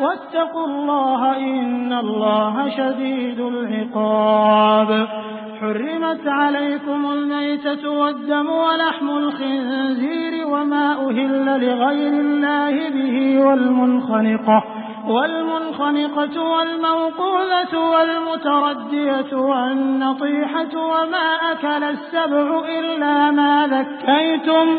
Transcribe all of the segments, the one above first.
واتقوا الله إن الله شديد العقاب. حرمت عليكم الميتة والدم ولحم الخنزير وما أهل لغير الله به والمنخنقة والمنخنقة والموقوذة والمتردية والنطيحة وما أكل السبع إلا ما ذكيتم.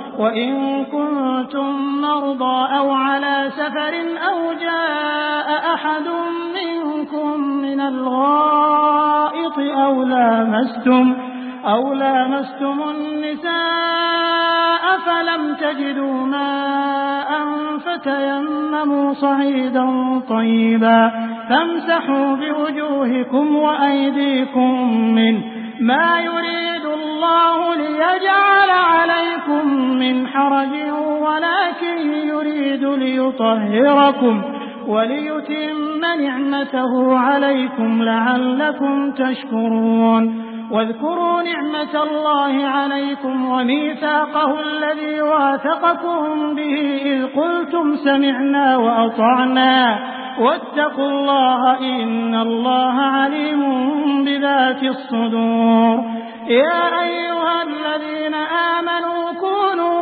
وإن كنتم مرضى أو على سفر أو جاء أحد منكم من الغائط أو لامستم أو لامستم النساء فلم تجدوا ماء فتيمموا صعيدا طيبا فامسحوا بوجوهكم وأيديكم منه ما يريد الله ليجعل عليكم من حرج ولكن يريد ليطهركم وليتم نعمته عليكم لعلكم تشكرون. واذكروا نعمة الله عليكم وميثاقه الذي واثقكم به إذ قلتم سمعنا وأطعنا. واتقوا الله إن الله عليم بذات الصدور. يا أيها الذين آمنوا كونوا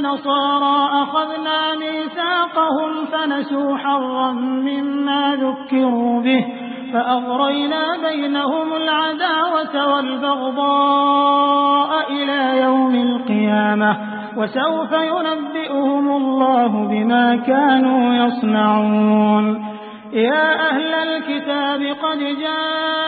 نصارى أخذنا ميثاقهم فنسوا حظا مما ذكروا به فأغرينا بينهم العداوة والبغضاء إلى يوم القيامة وسوف ينبئهم الله بما كانوا يصنعون. يا أهل الكتاب قد جاءكم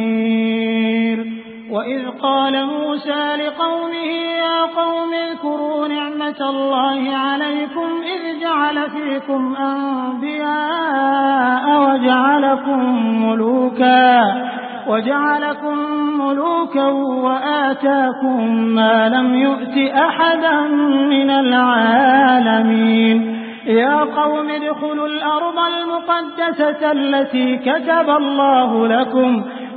وإذ قال موسى لقومه يا قوم اذكروا نعمة الله عليكم إذ جعل فيكم أنبياء وجعلكم ملوكا وجعلكم ملوكا وآتاكم ما لم يؤت أحدا من العالمين يا قوم ادخلوا الأرض المقدسة التي كتب الله لكم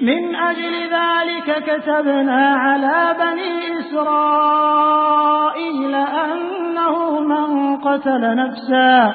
من أجل ذلك كتبنا على بني إسرائيل أنه من قتل نفسا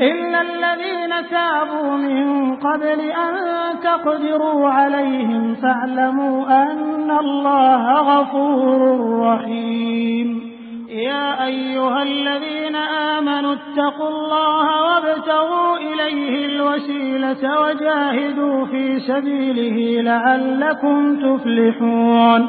إلا الذين تابوا من قبل أن تقدروا عليهم فاعلموا أن الله غفور رحيم. يا أيها الذين آمنوا اتقوا الله وابتغوا إليه الوسيلة وجاهدوا في سبيله لعلكم تفلحون.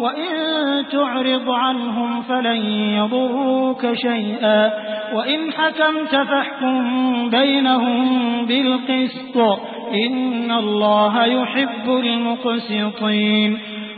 وإن تعرض عنهم فلن يضروك شيئا. وإن حكمت فاحكم بينهم بالقسط. إن الله يحب المقسطين.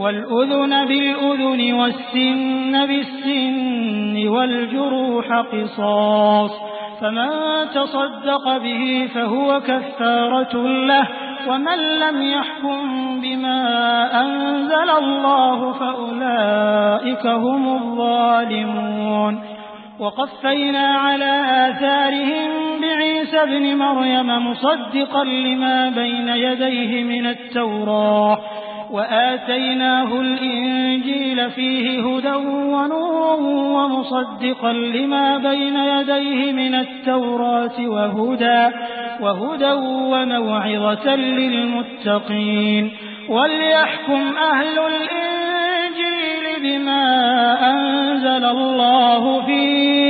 والأذن بالأذن والسن بالسن والجروح قصاص فمن تصدق به فهو كفارة له ومن لم يحكم بما أنزل الله فأولئك هم الظالمون وقفينا على آثارهم بعيسى ابن مريم مصدقا لما بين يديه من التوراة وآتيناه الإنجيل فيه هدى ونور ومصدقا لما بين يديه من التوراة وهدى وهدى وموعظة للمتقين. وليحكم أهل الإنجيل بما أنزل الله فيه.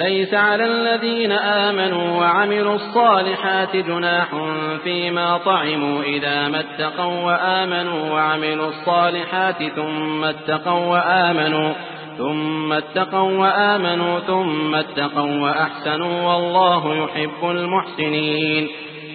ليس على الذين آمنوا وعملوا الصالحات جناح فيما طعموا إذا ما اتقوا وآمنوا وعملوا الصالحات ثم اتقوا وآمنوا ثم اتقوا وآمنوا ثم اتقوا وأحسنوا والله يحب المحسنين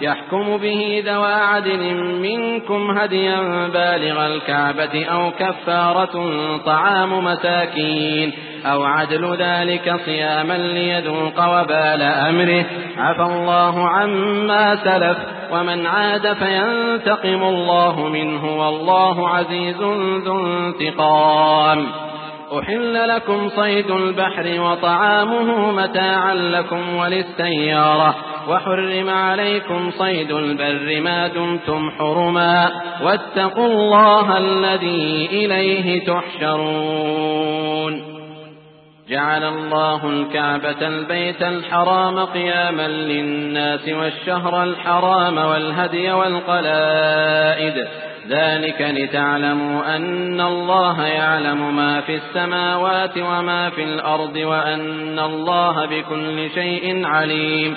يحكم به ذوى عدل منكم هديا بالغ الكعبة أو كفارة طعام مساكين أو عدل ذلك صياما ليذوق وبال أمره. عفى الله عما سلف ومن عاد فينتقم الله منه والله عزيز ذو انتقام. أحل لكم صيد البحر وطعامه متاعا لكم وللسيارة. وحرم عليكم صيد البر ما دمتم حرما واتقوا الله الذي إليه تحشرون. جعل الله الكعبة البيت الحرام قياما للناس والشهر الحرام والهدي والقلائد. ذلك لتعلموا أن الله يعلم ما في السماوات وما في الأرض وأن الله بكل شيء عليم.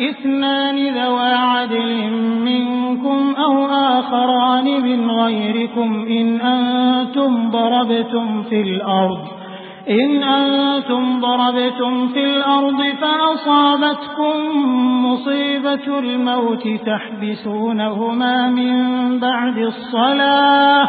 إثنان ذوى عدل منكم أو آخران من غيركم إن أنتم ضربتم في الأرض. إن أنتم ضربتم في الأرض فأصابتكم مصيبة الموت تحبسونهما من بعد الصلاة.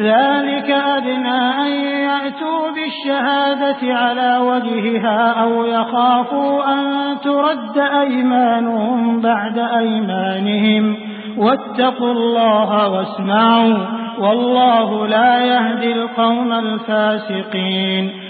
ذلك أدنى أن يأتوا بالشهادة على وجهها أو يخافوا أن ترد أيمانهم بعد أيمانهم. واتقوا الله واسمعوا والله لا يهدي القوم الفاسقين.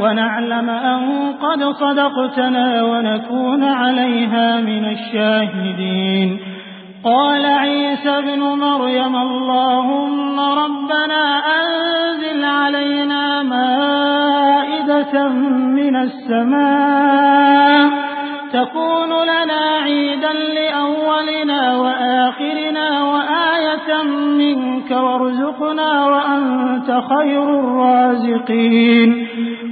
ونعلم أن قد صدقتنا ونكون عليها من الشاهدين. قال عيسى ابن مريم اللهم ربنا أنزل علينا مائدة من السماء تكون لنا عيدا لأولنا وآخرنا وآية منك وارزقنا وأنت خير الرازقين.